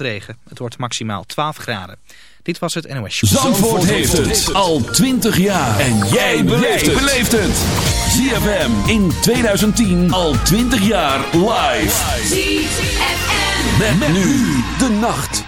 regen. Het wordt maximaal 12 graden. Dit was het NOS Show. Zandvoort, heeft het al 20 jaar. En jij beleeft het. ZFM in 2010 al 20 jaar live. ZFM. Met, met nu de nacht.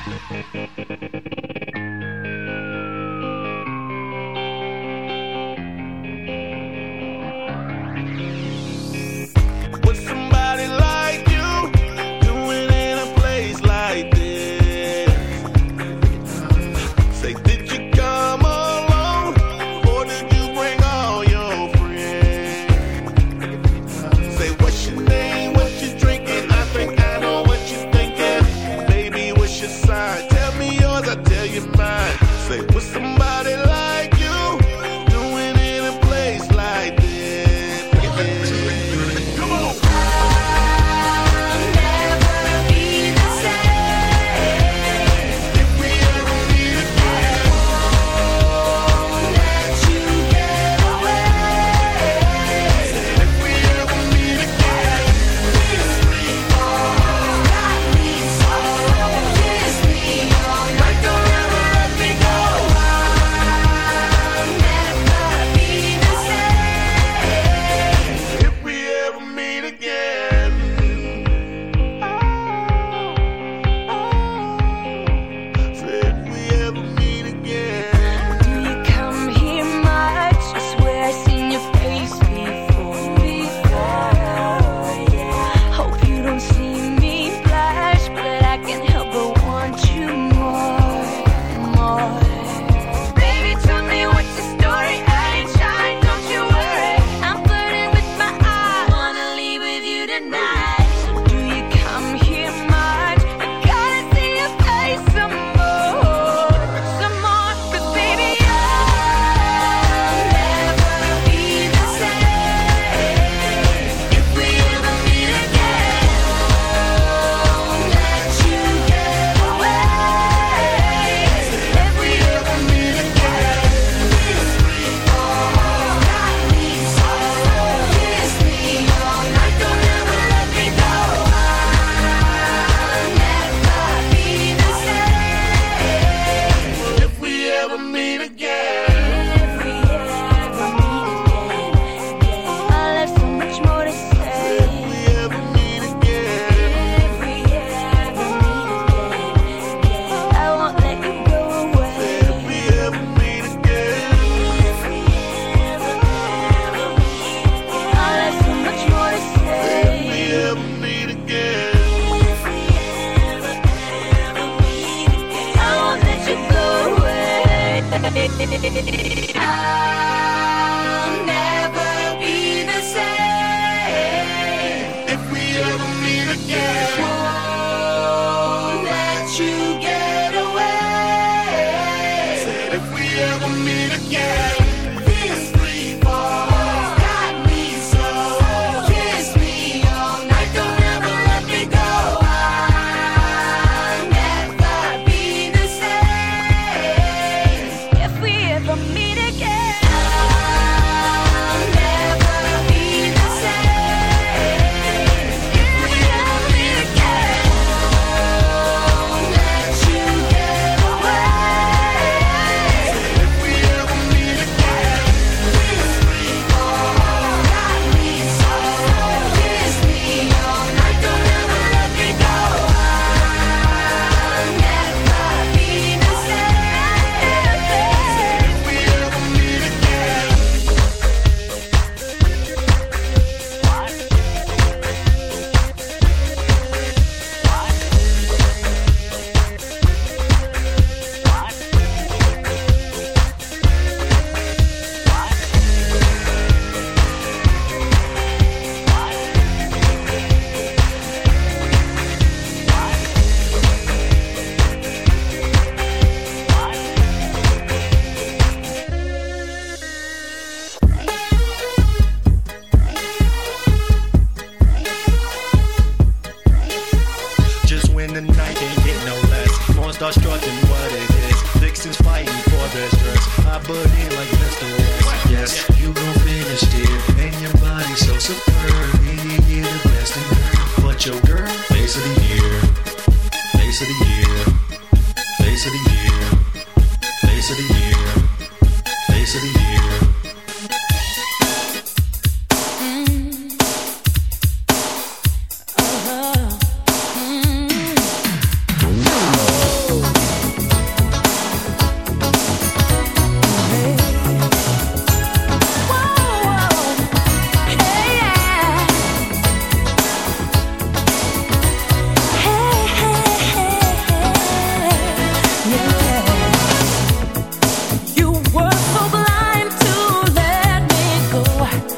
Bye.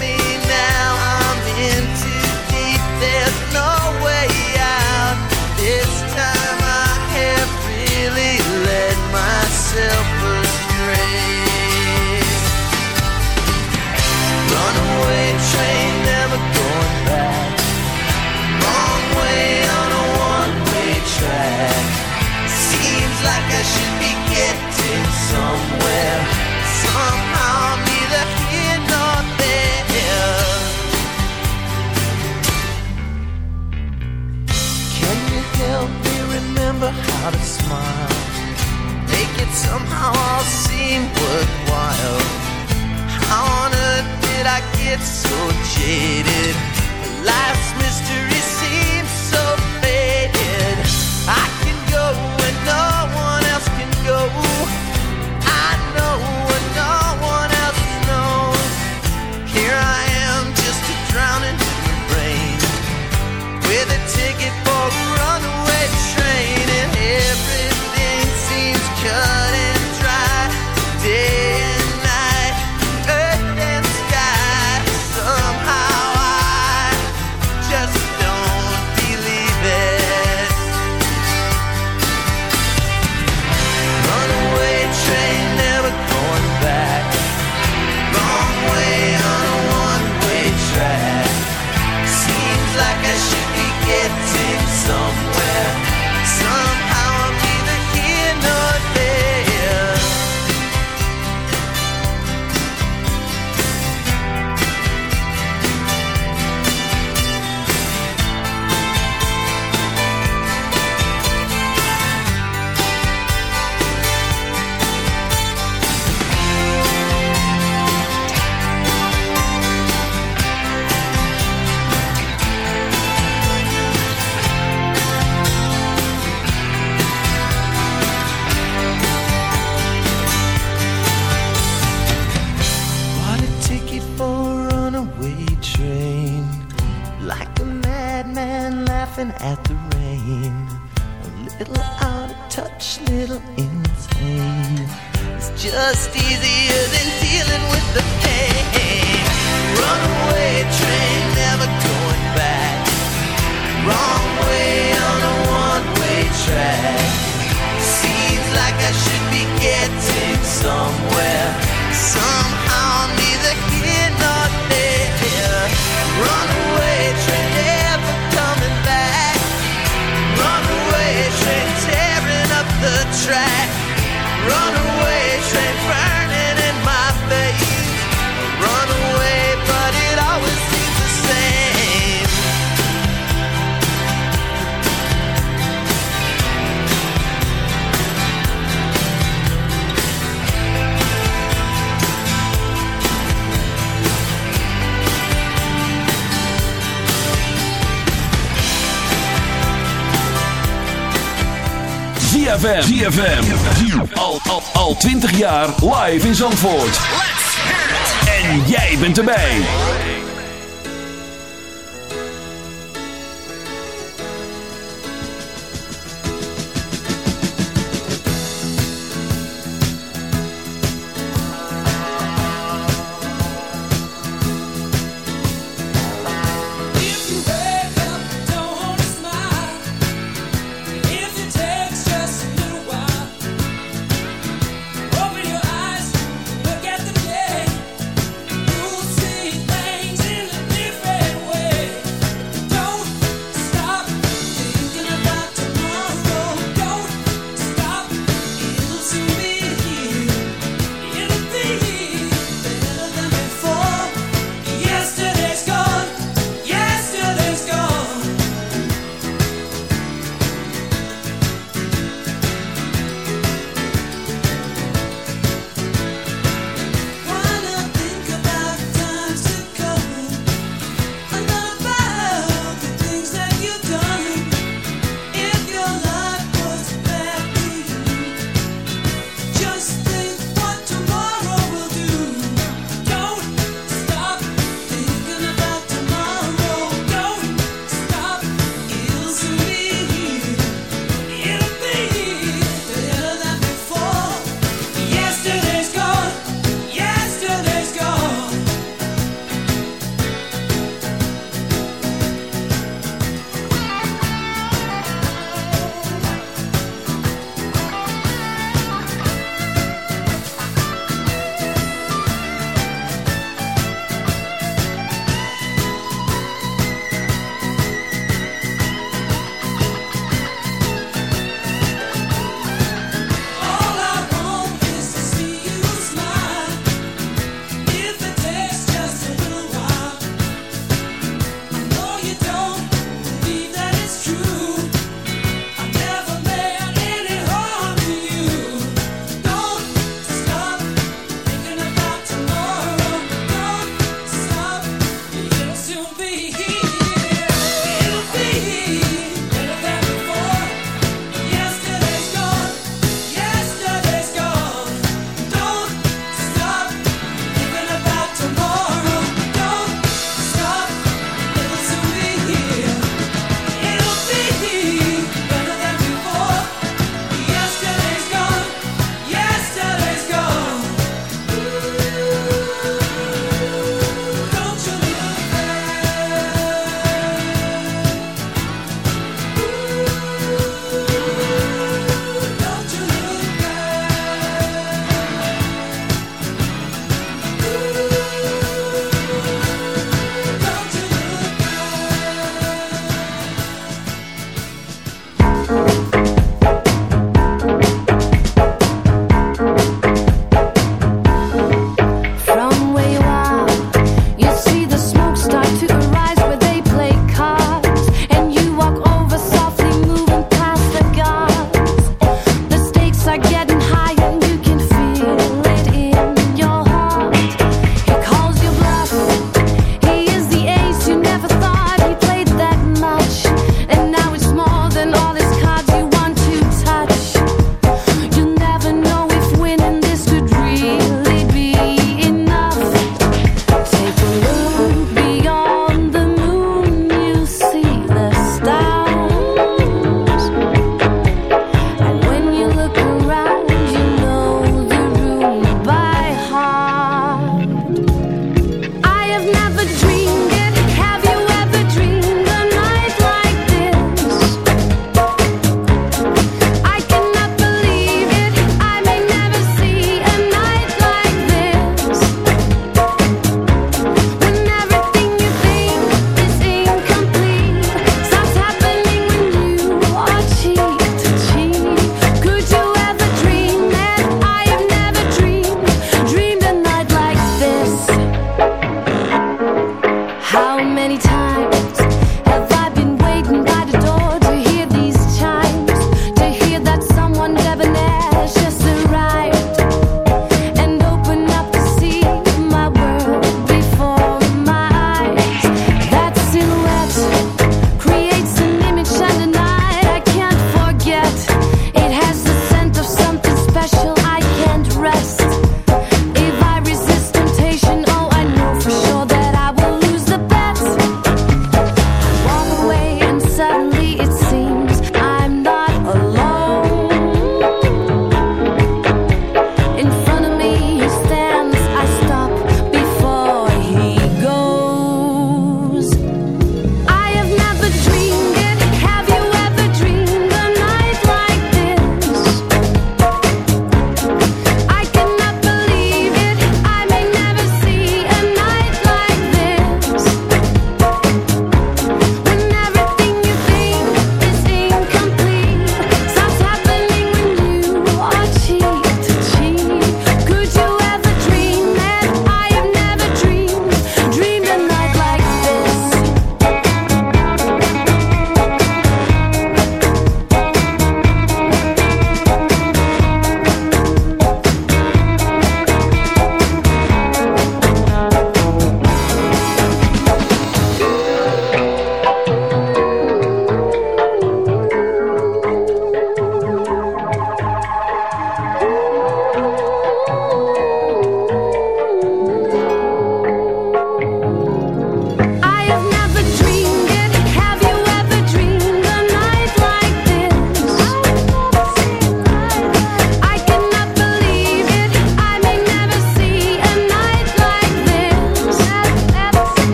somewhere, somehow, neither here nor there. Can you help me remember how to smile? Make it somehow all seem worthwhile. On earth did I get so jaded? Life's mystery. ZFM. Al, al, al 20 jaar live in Zandvoort.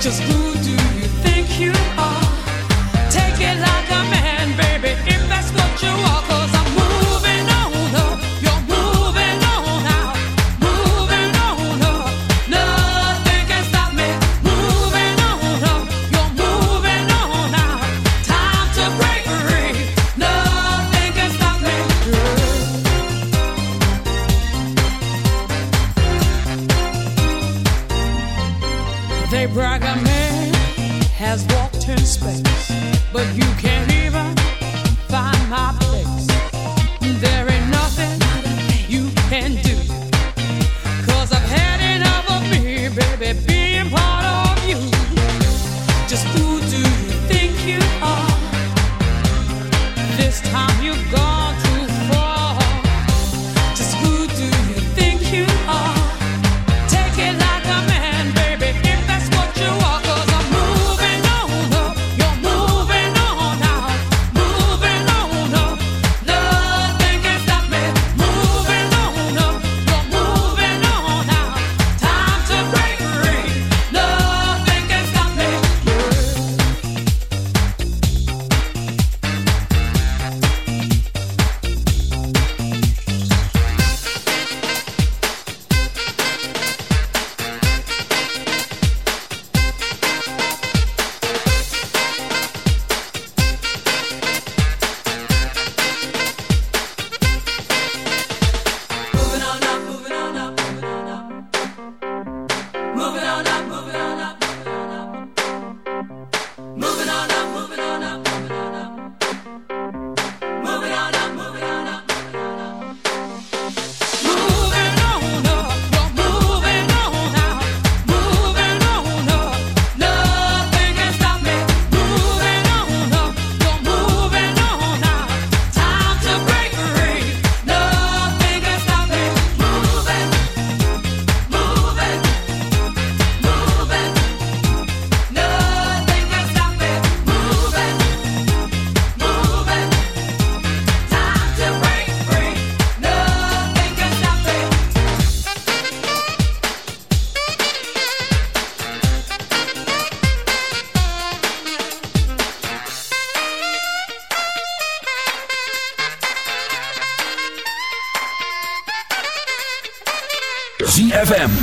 Just who do you think you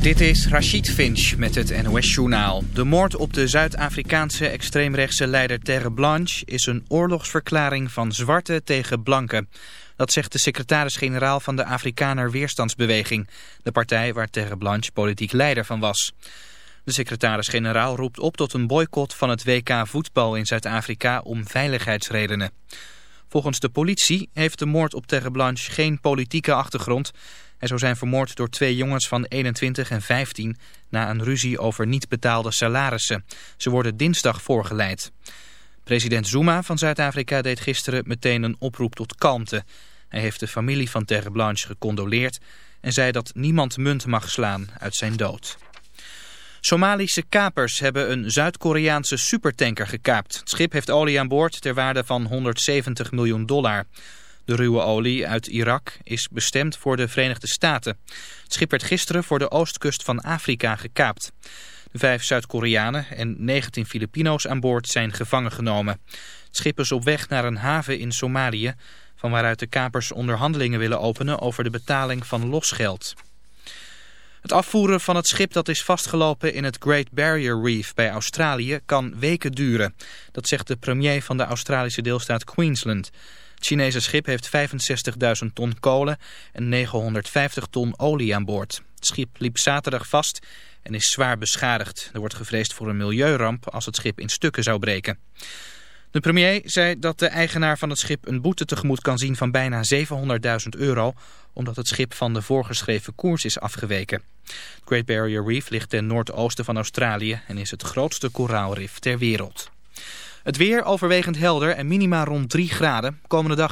Dit is Rachid Finch met het NOS-journaal. De moord op de Zuid-Afrikaanse extreemrechtse leider Terre Blanche... is een oorlogsverklaring van zwarte tegen blanken. Dat zegt de secretaris-generaal van de Afrikaner Weerstandsbeweging... de partij waar Terre Blanche politiek leider van was. De secretaris-generaal roept op tot een boycott van het WK voetbal in Zuid-Afrika... om veiligheidsredenen. Volgens de politie heeft de moord op Terre Blanche geen politieke achtergrond... Hij zou zijn vermoord door twee jongens van 21 en 15 na een ruzie over niet betaalde salarissen. Ze worden dinsdag voorgeleid. President Zuma van Zuid-Afrika deed gisteren meteen een oproep tot kalmte. Hij heeft de familie van Terre Blanche gecondoleerd en zei dat niemand munt mag slaan uit zijn dood. Somalische kapers hebben een Zuid-Koreaanse supertanker gekaapt. Het schip heeft olie aan boord ter waarde van 170 miljoen dollar. De ruwe olie uit Irak is bestemd voor de Verenigde Staten. Het schip werd gisteren voor de oostkust van Afrika gekaapt. De vijf Zuid-Koreanen en 19 Filipino's aan boord zijn gevangen genomen. Het schip is op weg naar een haven in Somalië... van waaruit de kapers onderhandelingen willen openen over de betaling van losgeld. Het afvoeren van het schip dat is vastgelopen in het Great Barrier Reef bij Australië kan weken duren. Dat zegt de premier van de Australische deelstaat Queensland... Het Chinese schip heeft 65.000 ton kolen en 950 ton olie aan boord. Het schip liep zaterdag vast en is zwaar beschadigd. Er wordt gevreesd voor een milieuramp als het schip in stukken zou breken. De premier zei dat de eigenaar van het schip een boete tegemoet kan zien van bijna 700.000 euro... omdat het schip van de voorgeschreven koers is afgeweken. Het Great Barrier Reef ligt ten noordoosten van Australië en is het grootste koraalrif ter wereld. Het weer overwegend helder en minima rond 3 graden. Komende dag